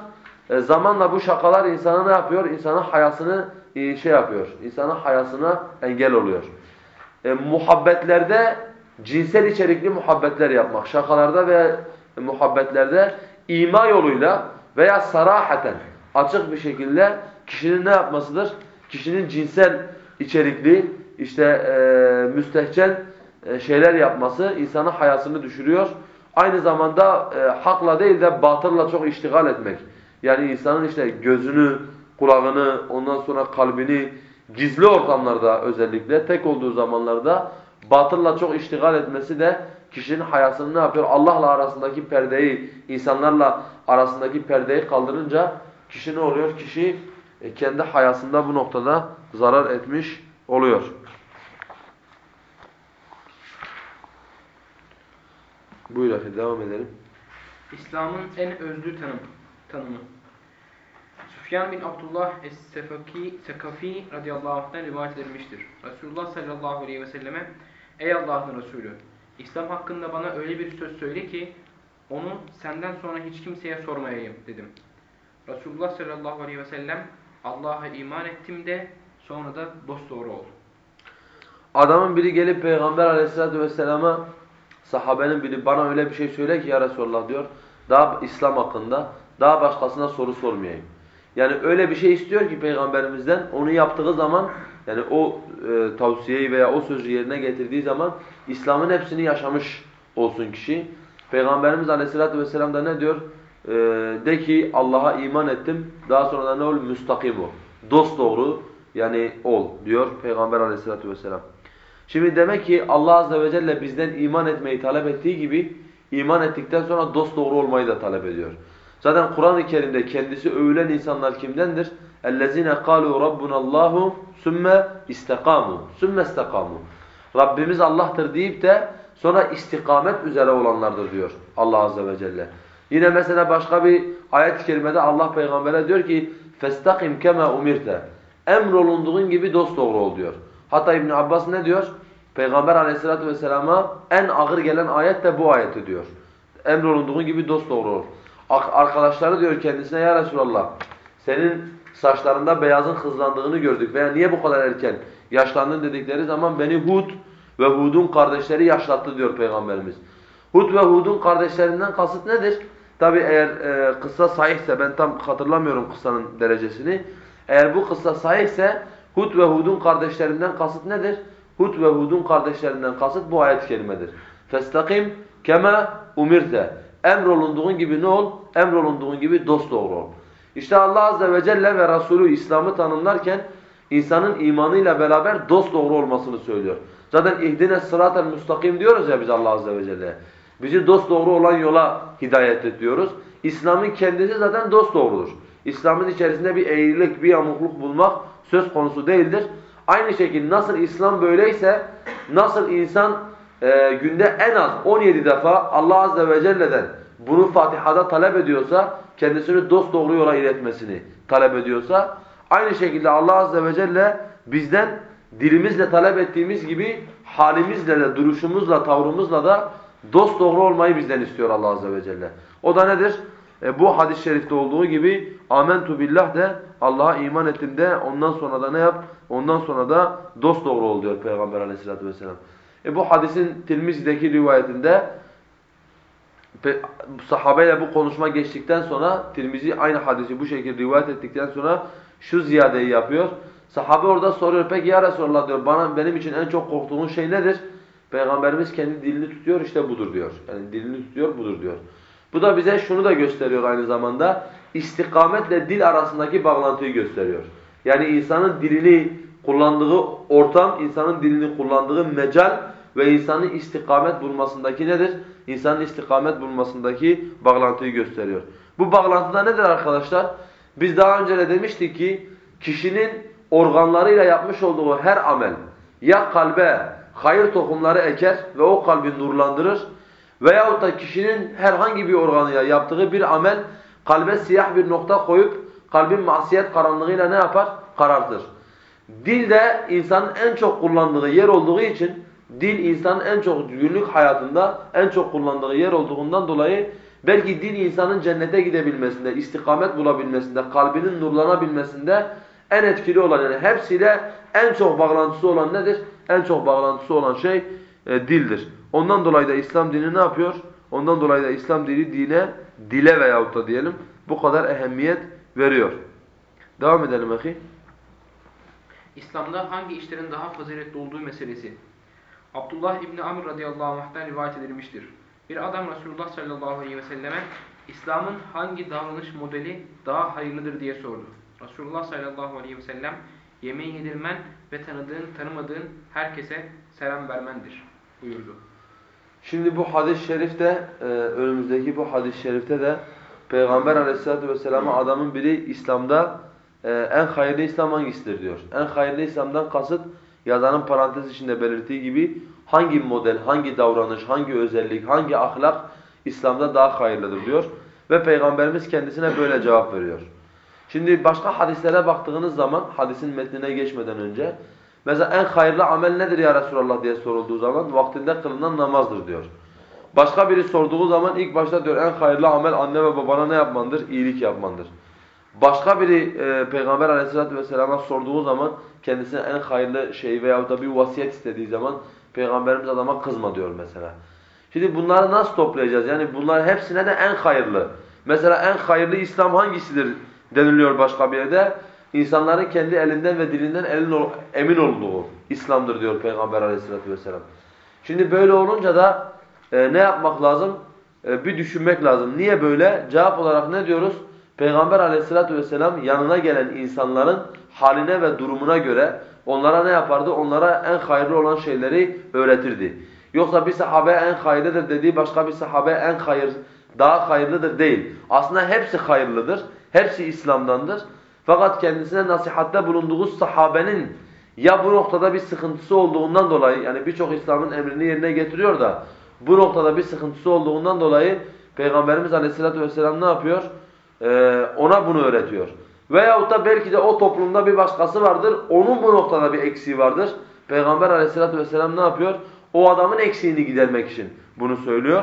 e, zamanla bu şakalar insana ne yapıyor? İnsanın hayasını e, şey yapıyor. İnsanın hayasına engel oluyor. E, muhabbetlerde cinsel içerikli muhabbetler yapmak. Şakalarda ve muhabbetlerde ima yoluyla veya sarahaten açık bir şekilde kişinin ne yapmasıdır? Kişinin cinsel içerikli işte e, müstehcen e, şeyler yapması insanın hayasını düşürüyor. Aynı zamanda e, hakla değil de batılla çok iştigal etmek. Yani insanın işte gözünü, kulağını, ondan sonra kalbini gizli ortamlarda özellikle tek olduğu zamanlarda batılla çok iştigal etmesi de kişinin hayasını ne yapıyor? Allah'la arasındaki perdeyi, insanlarla arasındaki perdeyi kaldırınca kişi ne oluyor? Kişi e, kendi hayasında bu noktada zarar etmiş oluyor. Buyur efendim devam edelim. İslam'ın en özlü tanım, tanımı. Süfyan bin Abdullah Es-Sefaki Sekafi radıyallahu anh'tan rivayet edilmiştir. Resulullah sallallahu aleyhi ve selleme Ey Allah'ın Resulü İslam hakkında bana öyle bir söz söyle ki onu senden sonra hiç kimseye sormayayım dedim. Resulullah sallallahu aleyhi ve sellem Allah'a iman ettim de sonra da dosdoğru ol. Adamın biri gelip Peygamber aleyhissalatü vesselama sahabenin biri bana öyle bir şey söyle ki ya Resulullah diyor. Daha İslam hakkında daha başkasına soru sormayayım. Yani öyle bir şey istiyor ki peygamberimizden onu yaptığı zaman yani o e, tavsiyeyi veya o sözü yerine getirdiği zaman İslam'ın hepsini yaşamış olsun kişi. Peygamberimiz Aleyhisselatü vesselam da ne diyor? E, de ki Allah'a iman ettim. Daha sonra da ne ol? Müstakim ol. Dost doğru yani ol diyor Peygamber Aleyhisselatü vesselam. Şimdi demek ki Allah Azze ve Celle bizden iman etmeyi talep ettiği gibi iman ettikten sonra dost doğru olmayı da talep ediyor. Zaten Kur'an-ı Kerim'de kendisi övülen insanlar kimdendir? اَلَّذِينَ قَالُوا رَبُّنَ اللّٰهُ ثُمَّ اِسْتَقَامُوا ثُمَّ اسْتَقَامُوا Rabbimiz Allah'tır deyip de sonra istikamet üzere olanlardır diyor Allah Azze ve Celle. Yine mesela başka bir ayet-i kerimede Allah peygambere diyor ki فَاسْتَقِمْ كَمَا اُمِرْتَ Emrolunduğun gibi dosdoğru ol diyor. Hatta İbn Abbas ne diyor? Peygamber aleyhissalatu vesselama en ağır gelen ayet de bu ayeti diyor. Emrolunduğun gibi dosdoğru ol. Arkadaşları diyor kendisine ya Resulallah senin saçlarında beyazın hızlandığını gördük veya niye bu kadar erken yaşlandın dedikleri zaman beni Hud ve Hud'un kardeşleri yaşlattı diyor Peygamberimiz. Hud ve Hud'un kardeşlerinden kasıt nedir? Tabi eğer e, kıssa sahihse ben tam hatırlamıyorum kıssanın derecesini. Eğer bu kıssa sahihse Hud ve Hud'un kardeşlerinden kasıt nedir? Hud ve Hud'un kardeşlerinden kasıt bu ayet-i kerimedir. Festakim kema umirte. Emrolunduğun gibi ne ol? Emrolunduğun gibi dost doğru ol. İşte Allah Azze ve Celle ve Resulü İslam'ı tanımlarken insanın imanıyla beraber dost doğru olmasını söylüyor. Zaten ihdine sıratel müstakim diyoruz ya biz Allah Azze ve Celle. Bizi dost doğru olan yola hidayet et diyoruz. İslam'ın kendisi zaten dost doğrudur. İslam'ın içerisinde bir eğrilik, bir yamukluk bulmak söz konusu değildir. Aynı şekilde nasıl İslam böyleyse, nasıl insan e, günde en az 17 defa Allah Azze ve Celle'den bunu Fatiha'da talep ediyorsa, kendisini dost doğru yola iletmesini talep ediyorsa, aynı şekilde Allah Azze ve Celle bizden dilimizle talep ettiğimiz gibi halimizle de, duruşumuzla, tavrımızla da dost doğru olmayı bizden istiyor Allah Azze ve Celle. O da nedir? E, bu hadis-i şerifte olduğu gibi amentu billah de Allah'a iman ettim de ondan sonra da ne yap? Ondan sonra da dost doğru ol diyor Peygamber aleyhissalatü vesselam. E, bu hadisin Tirmizi'deki rivayetinde sahabeyle bu konuşma geçtikten sonra Tirmizi aynı hadisi bu şekilde rivayet ettikten sonra şu ziyadeyi yapıyor. Sahabe orada soruyor peki ya Resulallah diyor bana benim için en çok korktuğun şey nedir? Peygamberimiz kendi dilini tutuyor işte budur diyor. Yani dilini tutuyor budur diyor. Bu da bize şunu da gösteriyor aynı zamanda. istikametle dil arasındaki bağlantıyı gösteriyor. Yani insanın dilini kullandığı ortam, insanın dilini kullandığı mecal ve insanın istikamet bulmasındaki nedir? İnsanın istikamet bulmasındaki bağlantıyı gösteriyor. Bu bağlantıda nedir arkadaşlar? Biz daha önce de demiştik ki kişinin organlarıyla yapmış olduğu her amel ya kalbe hayır tohumları eker ve o kalbi nurlandırır veyahut da kişinin herhangi bir organıyla yaptığı bir amel kalbe siyah bir nokta koyup kalbin masiyet karanlığıyla ne yapar? Karartır. Dil de insanın en çok kullandığı yer olduğu için dil insanın en çok günlük hayatında en çok kullandığı yer olduğundan dolayı belki dil insanın cennete gidebilmesinde, istikamet bulabilmesinde, kalbinin nurlanabilmesinde en etkili olan yani hepsiyle en çok bağlantısı olan nedir? En çok bağlantısı olan şey e, dildir. Ondan dolayı da İslam dini ne yapıyor? Ondan dolayı da İslam dini dine, dile veyahut da diyelim bu kadar ehemmiyet veriyor. Devam edelim ahi. İslam'da hangi işlerin daha faziletli olduğu meselesi. Abdullah İbni Amr radıyallahu anh'tan rivayet edilmiştir. Bir adam Resulullah sallallahu aleyhi ve selleme İslam'ın hangi davranış modeli daha hayırlıdır diye sordu. Resulullah sallallahu aleyhi ve sellem yemeği yedirmen ve tanıdığın tanımadığın herkese selam vermendir buyurdu. Şimdi bu hadis-i şerifte e, önümüzdeki bu hadis-i şerifte de Peygamber aleyhissalatu vesselam'a adamın biri İslam'da e, en hayırlı İslam hangisidir diyor. En hayırlı İslam'dan kasıt yazanın parantez içinde belirttiği gibi hangi model, hangi davranış, hangi özellik, hangi ahlak İslam'da daha hayırlıdır diyor. Ve Peygamberimiz kendisine böyle cevap veriyor. Şimdi başka hadislere baktığınız zaman hadisin metnine geçmeden önce mesela en hayırlı amel nedir ya Resulallah diye sorulduğu zaman vaktinde kılınan namazdır diyor. Başka biri sorduğu zaman ilk başta diyor en hayırlı amel anne ve babana ne yapmandır? İyilik yapmandır. Başka biri e, Peygamber aleyhissalatü vesselam'a sorduğu zaman kendisine en hayırlı şey veya da bir vasiyet istediği zaman Peygamberimiz adama kızma diyor mesela. Şimdi bunları nasıl toplayacağız? Yani bunlar hepsine de en hayırlı. Mesela en hayırlı İslam hangisidir deniliyor başka bir yerde? İnsanların kendi elinden ve dilinden emin olduğu İslam'dır diyor Peygamber aleyhissalatü vesselam. Şimdi böyle olunca da e, ne yapmak lazım? E, bir düşünmek lazım. Niye böyle? Cevap olarak ne diyoruz? Peygamber aleyhissalatü vesselam yanına gelen insanların haline ve durumuna göre onlara ne yapardı? Onlara en hayırlı olan şeyleri öğretirdi. Yoksa bir sahabe en hayırlıdır dediği başka bir sahabe en hayır, daha hayırlıdır değil. Aslında hepsi hayırlıdır. Hepsi İslam'dandır. Fakat kendisine nasihatte bulunduğu sahabenin ya bu noktada bir sıkıntısı olduğundan dolayı yani birçok İslam'ın emrini yerine getiriyor da bu noktada bir sıkıntısı olduğundan dolayı Peygamberimiz Aleyhisselatü Vesselam ne yapıyor? Ee, ona bunu öğretiyor. Veyahut da belki de o toplumda bir başkası vardır, onun bu noktada bir eksiği vardır. Peygamber Aleyhisselatü Vesselam ne yapıyor? O adamın eksiğini gidermek için bunu söylüyor.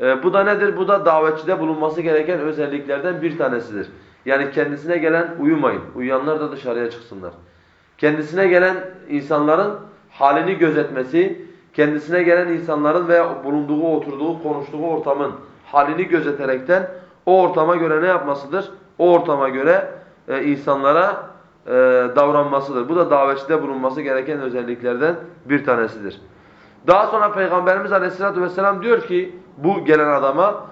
Ee, bu da nedir? Bu da davetçide bulunması gereken özelliklerden bir tanesidir. Yani kendisine gelen uyumayın. Uyuyanlar da dışarıya çıksınlar. Kendisine gelen insanların halini gözetmesi, kendisine gelen insanların veya bulunduğu, oturduğu, konuştuğu ortamın halini gözeterekten o ortama göre ne yapmasıdır? O ortama göre e, insanlara e, davranmasıdır. Bu da davetçide bulunması gereken özelliklerden bir tanesidir. Daha sonra Peygamberimiz Aleyhisselatü vesselam diyor ki bu gelen adama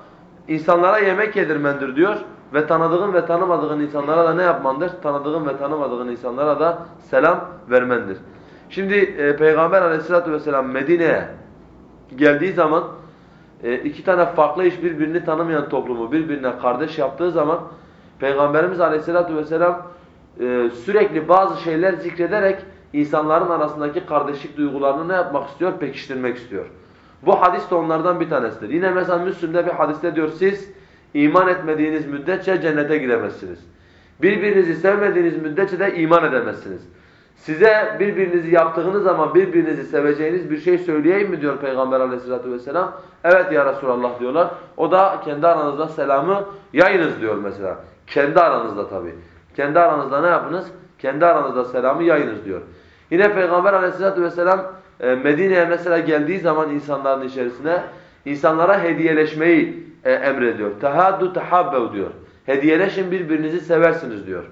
insanlara yemek yedirmendir diyor ve tanıdığın ve tanımadığın insanlara da ne yapmandır? Tanıdığın ve tanımadığın insanlara da selam vermendir. Şimdi e, Peygamber Aleyhisselatü vesselam Medine'ye geldiği zaman e, iki tane farklı iş birbirini tanımayan toplumu birbirine kardeş yaptığı zaman Peygamberimiz Aleyhisselatü vesselam e, sürekli bazı şeyler zikrederek insanların arasındaki kardeşlik duygularını ne yapmak istiyor? Pekiştirmek istiyor. Bu hadis de onlardan bir tanesidir. Yine mesela Müslüm'de bir hadiste diyor siz iman etmediğiniz müddetçe cennete giremezsiniz. Birbirinizi sevmediğiniz müddetçe de iman edemezsiniz. Size birbirinizi yaptığınız zaman birbirinizi seveceğiniz bir şey söyleyeyim mi diyor Peygamber aleyhissalatü vesselam. Evet ya Resulallah diyorlar. O da kendi aranızda selamı yayınız diyor mesela. Kendi aranızda tabi. Kendi aranızda ne yapınız? Kendi aranızda selamı yayınız diyor. Yine Peygamber aleyhissalatü vesselam e, Medine'ye mesela geldiği zaman insanların içerisine insanlara hediyeleşmeyi e, emrediyor. Tehaddu tehabbev diyor. Hediyeleşin birbirinizi seversiniz diyor.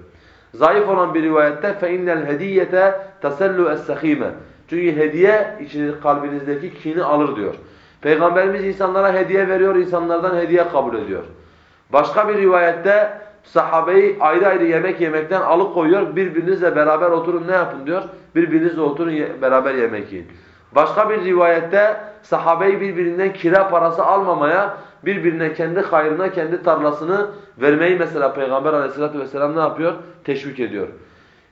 Zayıf olan bir rivayette فَاِنَّ الْهَد۪يَّةَ تَسَلُّ السَّخ۪يمَ Çünkü hediye içiniz, kalbinizdeki kini alır diyor. Peygamberimiz insanlara hediye veriyor, insanlardan hediye kabul ediyor. Başka bir rivayette sahabeyi ayrı ayrı yemek yemekten alıkoyuyor. Birbirinizle beraber oturun ne yapın diyor. Birbirinizle oturun beraber yemek yiyin. Başka bir rivayette sahabeyi birbirinden kira parası almamaya, birbirine kendi hayrına, kendi tarlasını vermeyi mesela Peygamber aleyhissalatü vesselam ne yapıyor? Teşvik ediyor.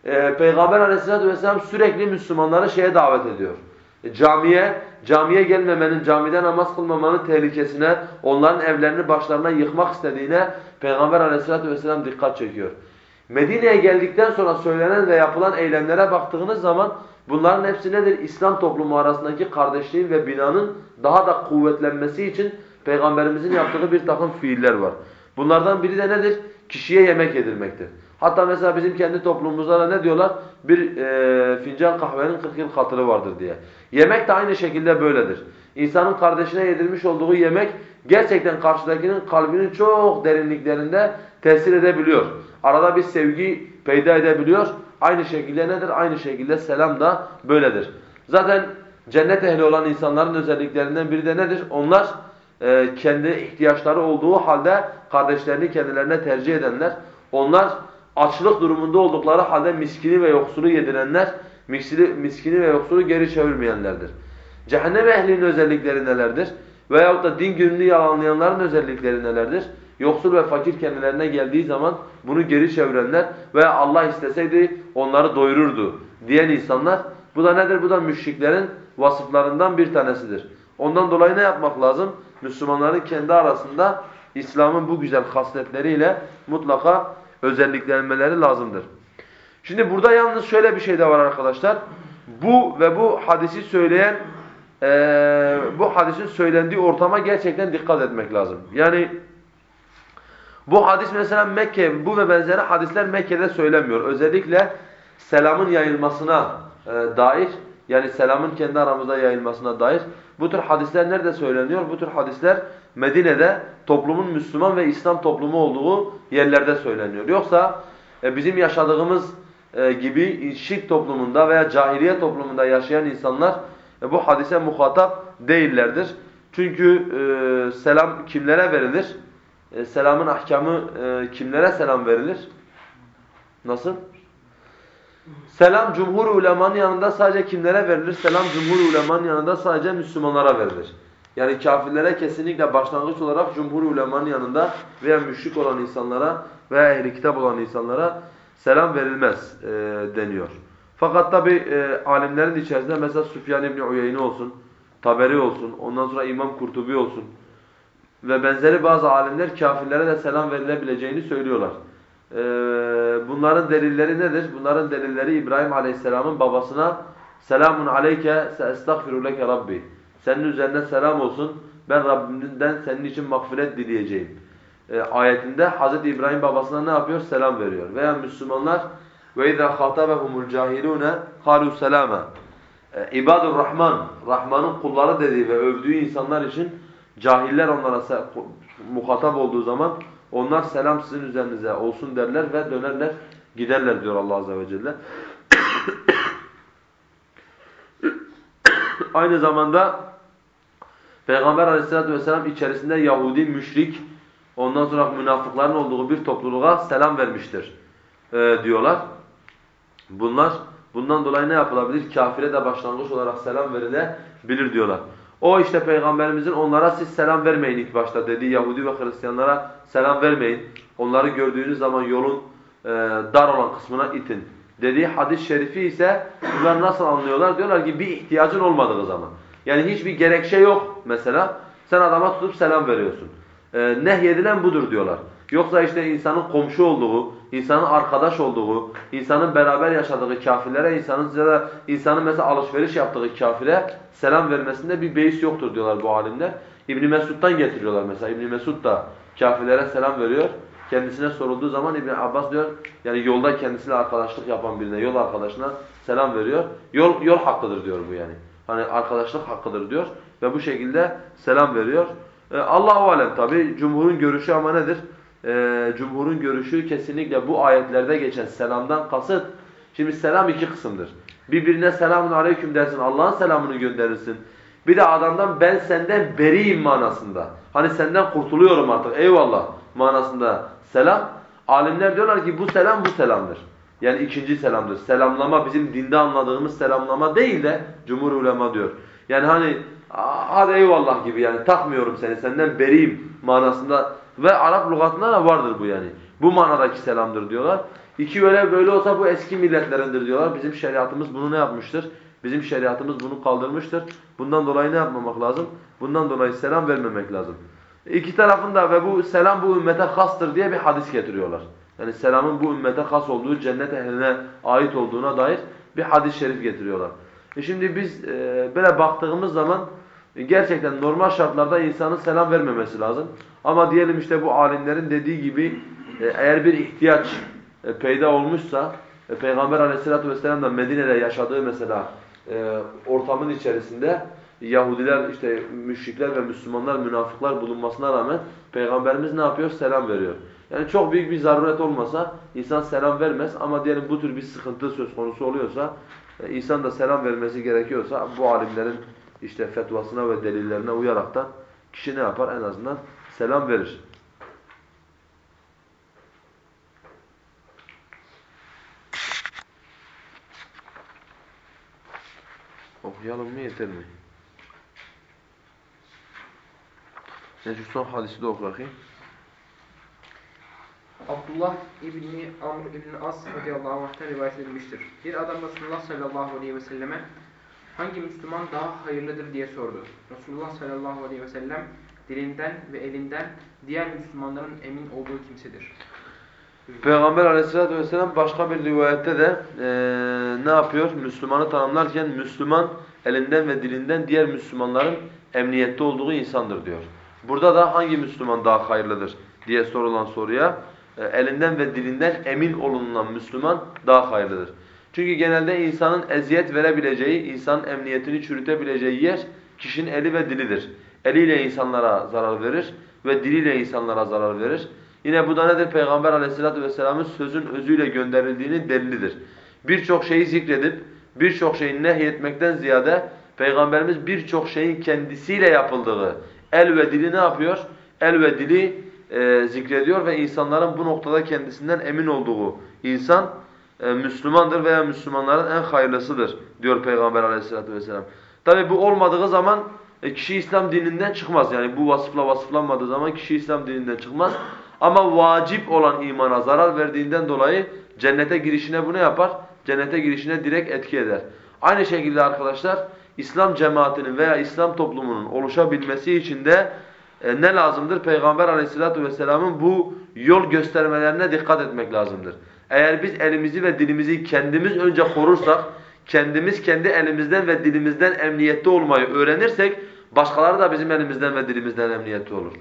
Ee, Peygamber aleyhissalatü vesselam sürekli Müslümanları şeye davet ediyor. E, camiye, camiye gelmemenin, camide namaz kılmamanın tehlikesine, onların evlerini başlarına yıkmak istediğine Peygamber aleyhissalatü vesselam dikkat çekiyor. Medine'ye geldikten sonra söylenen ve yapılan eylemlere baktığınız zaman bunların hepsi nedir? İslam toplumu arasındaki kardeşliğin ve binanın daha da kuvvetlenmesi için Peygamberimizin yaptığı bir takım fiiller var. Bunlardan biri de nedir? Kişiye yemek yedirmektir. Hatta mesela bizim kendi toplumumuzda da ne diyorlar? Bir e, fincan kahvenin 40 yıl hatırı vardır diye. Yemek de aynı şekilde böyledir. İnsanın kardeşine yedirmiş olduğu yemek gerçekten karşıdakinin kalbinin çok derinliklerinde tesir edebiliyor. Arada bir sevgi peyda edebiliyor. Aynı şekilde nedir? Aynı şekilde selam da böyledir. Zaten cennet ehli olan insanların özelliklerinden biri de nedir? Onlar e, kendi ihtiyaçları olduğu halde kardeşlerini kendilerine tercih edenler. Onlar açlık durumunda oldukları halde miskini ve yoksulu yedirenler, miskini, miskini ve yoksulu geri çevirmeyenlerdir. Cehennem ehlinin özellikleri nelerdir? Veyahut da din gününü yalanlayanların özellikleri nelerdir? Yoksul ve fakir kendilerine geldiği zaman bunu geri çevirenler veya Allah isteseydi onları doyururdu diyen insanlar. Bu da nedir? Bu da müşriklerin vasıflarından bir tanesidir. Ondan dolayı ne yapmak lazım? Müslümanların kendi arasında İslam'ın bu güzel hasletleriyle mutlaka özelliklenmeleri lazımdır. Şimdi burada yalnız şöyle bir şey de var arkadaşlar. Bu ve bu hadisi söyleyen e, bu hadisin söylendiği ortama gerçekten dikkat etmek lazım. Yani bu hadis mesela Mekke, bu ve benzeri hadisler Mekke'de söylemiyor. Özellikle selamın yayılmasına e, dair, yani selamın kendi aramızda yayılmasına dair bu tür hadisler nerede söyleniyor? Bu tür hadisler Medine'de toplumun Müslüman ve İslam toplumu olduğu yerlerde söyleniyor. Yoksa e, bizim yaşadığımız e, gibi şirk toplumunda veya cahiliye toplumunda yaşayan insanlar e, bu hadise muhatap değillerdir. Çünkü e, selam kimlere verilir? E, selamın ahkamı e, kimlere selam verilir? Nasıl? Selam cumhur ulemanın yanında sadece kimlere verilir? Selam cumhur ulemanın yanında sadece Müslümanlara verilir. Yani kafirlere kesinlikle başlangıç olarak cumhur ulemanın yanında veya müşrik olan insanlara veya ehli kitap olan insanlara selam verilmez e, deniyor. Fakat tabi e, alimlerin içerisinde mesela Süfyan İbni Uyeyni olsun, Taberi olsun, ondan sonra İmam Kurtubi olsun ve benzeri bazı alimler kafirlere de selam verilebileceğini söylüyorlar. Ee, bunların delilleri nedir? Bunların delilleri İbrahim Aleyhisselam'ın babasına selamun aleyke se rabbi. Senin üzerine selam olsun. Ben Rabbimden senin için mağfiret dileyeceğim. Ee, ayetinde Hz. İbrahim babasına ne yapıyor? Selam veriyor. Veya Müslümanlar ve izâ khatabahumul cahilûne kâlu selâme. Ee, İbadur Rahman, Rahman'ın kulları dediği ve övdüğü insanlar için cahiller onlara muhatap olduğu zaman onlar selam sizin üzerinize olsun derler ve dönerler giderler diyor Allah Azze ve Celle. Aynı zamanda Peygamber aleyhissalatü vesselam içerisinde Yahudi, müşrik, ondan sonra münafıkların olduğu bir topluluğa selam vermiştir e, diyorlar. Bunlar bundan dolayı ne yapılabilir? Kafire de başlangıç olarak selam verilebilir diyorlar. O işte Peygamberimizin onlara siz selam vermeyin ilk başta dediği Yahudi ve Hristiyanlara selam vermeyin. Onları gördüğünüz zaman yolun e, dar olan kısmına itin. Dediği hadis-i şerifi ise bunlar nasıl anlıyorlar? Diyorlar ki bir ihtiyacın olmadığı zaman. Yani hiçbir gerekçe yok mesela. Sen adama tutup selam veriyorsun. Ee, nehyedilen budur diyorlar. Yoksa işte insanın komşu olduğu, insanın arkadaş olduğu, insanın beraber yaşadığı kafirlere, insanın de insanın mesela alışveriş yaptığı kafire selam vermesinde bir beis yoktur diyorlar bu alimler. İbn Mesud'dan getiriyorlar mesela. İbn Mesud da kafirlere selam veriyor. Kendisine sorulduğu zaman İbn Abbas diyor yani yolda kendisiyle arkadaşlık yapan birine, yol arkadaşına selam veriyor. Yol yol hakkıdır diyor bu yani. Hani arkadaşlık hakkıdır diyor ve bu şekilde selam veriyor. Ee, Allahu alem tabi cumhurun görüşü ama nedir? Ee, cumhurun görüşü kesinlikle bu ayetlerde geçen selamdan kasıt. Şimdi selam iki kısımdır. Birbirine selamun aleyküm dersin, Allah'ın selamını gönderirsin. Bir de adamdan ben senden beriyim manasında. Hani senden kurtuluyorum artık eyvallah manasında selam. Alimler diyorlar ki bu selam bu selamdır. Yani ikinci selamdır. Selamlama bizim dinde anladığımız selamlama değil de cumhur ulema diyor. Yani hani hadi eyvallah gibi yani takmıyorum seni senden beriyim manasında ve Arap lügatında da vardır bu yani. Bu manadaki selamdır diyorlar. İki böyle böyle olsa bu eski milletlerindir diyorlar. Bizim şeriatımız bunu ne yapmıştır? Bizim şeriatımız bunu kaldırmıştır. Bundan dolayı ne yapmamak lazım? Bundan dolayı selam vermemek lazım. İki tarafında ve bu selam bu ümmete hastır diye bir hadis getiriyorlar. Yani selamın bu ümmete has olduğu, cennet ehline ait olduğuna dair bir hadis-i şerif getiriyorlar. E şimdi biz e, böyle baktığımız zaman gerçekten normal şartlarda insanın selam vermemesi lazım. Ama diyelim işte bu alimlerin dediği gibi e, eğer bir ihtiyaç e, peyda olmuşsa e, Peygamber aleyhissalatü vesselam da Medine'de yaşadığı mesela e, ortamın içerisinde Yahudiler, işte müşrikler ve Müslümanlar, münafıklar bulunmasına rağmen Peygamberimiz ne yapıyor? Selam veriyor. Yani çok büyük bir zaruret olmasa insan selam vermez ama diyelim bu tür bir sıkıntı söz konusu oluyorsa e, insan da selam vermesi gerekiyorsa bu alimlerin işte fetvasına ve delillerine uyarak da kişi ne yapar? En azından selam verir. Okuyalım mı yeter mi? Ne şu son hadisi de oku bakayım. Abdullah İbni Amr İbni As radıyallahu anh'ten rivayet edilmiştir. Bir adam Resulullah sallallahu aleyhi ve selleme hangi Müslüman daha hayırlıdır diye sordu. Resulullah sallallahu aleyhi ve sellem dilinden ve elinden diğer Müslümanların emin olduğu kimsedir. Peygamber aleyhissalatü vesselam başka bir rivayette de e, ne yapıyor? Müslümanı tanımlarken Müslüman elinden ve dilinden diğer Müslümanların emniyette olduğu insandır diyor. Burada da hangi Müslüman daha hayırlıdır diye sorulan soruya e, elinden ve dilinden emin olunan Müslüman daha hayırlıdır. Çünkü genelde insanın eziyet verebileceği, insanın emniyetini çürütebileceği yer kişinin eli ve dilidir. Eliyle insanlara zarar verir ve diliyle insanlara zarar verir. Yine bu da nedir? Peygamber aleyhissalatu vesselamın sözün özüyle gönderildiğinin delilidir. Birçok şeyi zikredip, birçok şeyi nehyetmekten ziyade Peygamberimiz birçok şeyin kendisiyle yapıldığı el ve dili ne yapıyor? El ve dili e, zikrediyor ve insanların bu noktada kendisinden emin olduğu insan Müslümandır veya Müslümanların en hayırlısıdır diyor Peygamber aleyhissalatu vesselam. Tabi bu olmadığı zaman e, kişi İslam dininden çıkmaz. Yani bu vasıfla vasıflanmadığı zaman kişi İslam dininden çıkmaz. Ama vacip olan imana zarar verdiğinden dolayı cennete girişine bu ne yapar? Cennete girişine direkt etki eder. Aynı şekilde arkadaşlar İslam cemaatinin veya İslam toplumunun oluşabilmesi için de e, ne lazımdır? Peygamber aleyhissalatu vesselamın bu yol göstermelerine dikkat etmek lazımdır. Eğer biz elimizi ve dilimizi kendimiz önce korursak, kendimiz kendi elimizden ve dilimizden emniyette olmayı öğrenirsek, başkaları da bizim elimizden ve dilimizden emniyette olur.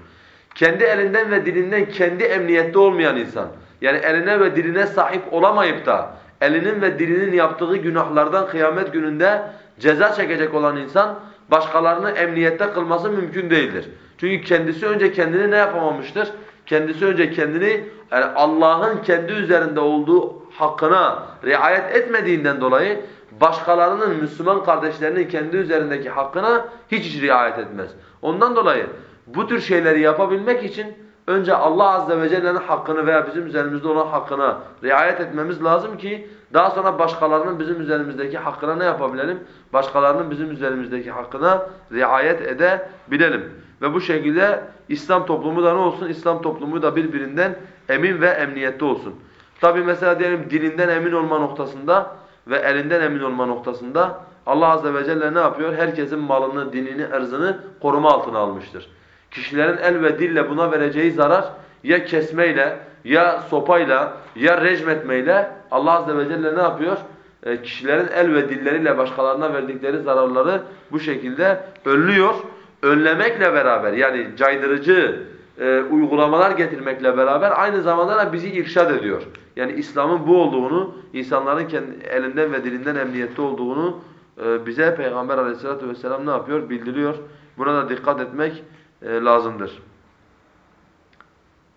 Kendi elinden ve dilinden kendi emniyette olmayan insan, yani eline ve diline sahip olamayıp da elinin ve dilinin yaptığı günahlardan kıyamet gününde ceza çekecek olan insan başkalarını emniyette kılması mümkün değildir. Çünkü kendisi önce kendini ne yapamamıştır? Kendisi önce kendini yani Allah'ın kendi üzerinde olduğu hakkına riayet etmediğinden dolayı başkalarının Müslüman kardeşlerinin kendi üzerindeki hakkına hiç, hiç riayet etmez. Ondan dolayı bu tür şeyleri yapabilmek için önce Allah azze ve celle'nin hakkını veya bizim üzerimizde olan hakkına riayet etmemiz lazım ki daha sonra başkalarının bizim üzerimizdeki hakkına ne yapabilelim? Başkalarının bizim üzerimizdeki hakkına riayet edebilelim. Ve bu şekilde İslam toplumu da ne olsun? İslam toplumu da birbirinden emin ve emniyette olsun. Tabi mesela diyelim dilinden emin olma noktasında ve elinden emin olma noktasında Allah azze ve celle ne yapıyor? Herkesin malını, dinini, erzını koruma altına almıştır. Kişilerin el ve dille buna vereceği zarar ya kesmeyle, ya sopayla, ya rejmetmeyle Allah azze ve celle ne yapıyor? E, kişilerin el ve dilleriyle başkalarına verdikleri zararları bu şekilde önlüyor Önlemekle beraber yani caydırıcı e, uygulamalar getirmekle beraber aynı zamanda da bizi irşad ediyor. Yani İslam'ın bu olduğunu, insanların kendi elinden ve dilinden emniyette olduğunu e, bize Peygamber aleyhissalatu vesselam ne yapıyor? Bildiriyor. Buna da dikkat etmek e, lazımdır.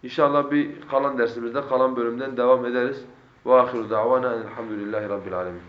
İnşallah bir kalan dersimizde, kalan bölümden devam ederiz. وآخر دعوانا الحمد لله رب العالمين